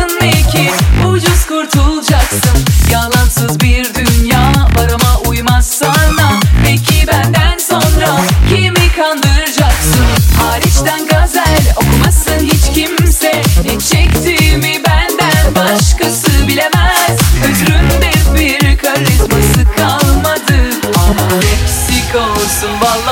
yarın iki ucuz kurtulacaksın. Yalansız bir dünya var ama uymaz sana. Peki benden sonra kimi kandıracaksın? Hariçten gazel okumasın hiç kimse. Ne çektiğimi benden başkası bilemez. Ötründe bir karizması kalmadı. Ama eksik olsun valla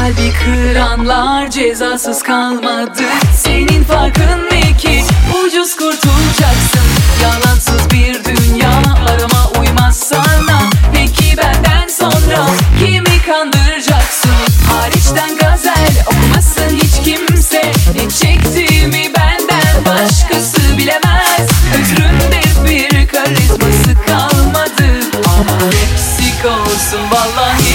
Kalbi kıranlar cezasız kalmadı. Senin farkın ne ki? Ucuz kurtulacaksın. Yalansız bir dünya arama uymaz sana. Peki benden sonra kimi kandıracaksın? Hariçten gazel okumasın hiç kimse. Ne çektiğimi benden başkası bilemez. Ötrümde bir karizması kalmadı. Ama eksik olsun vallahi.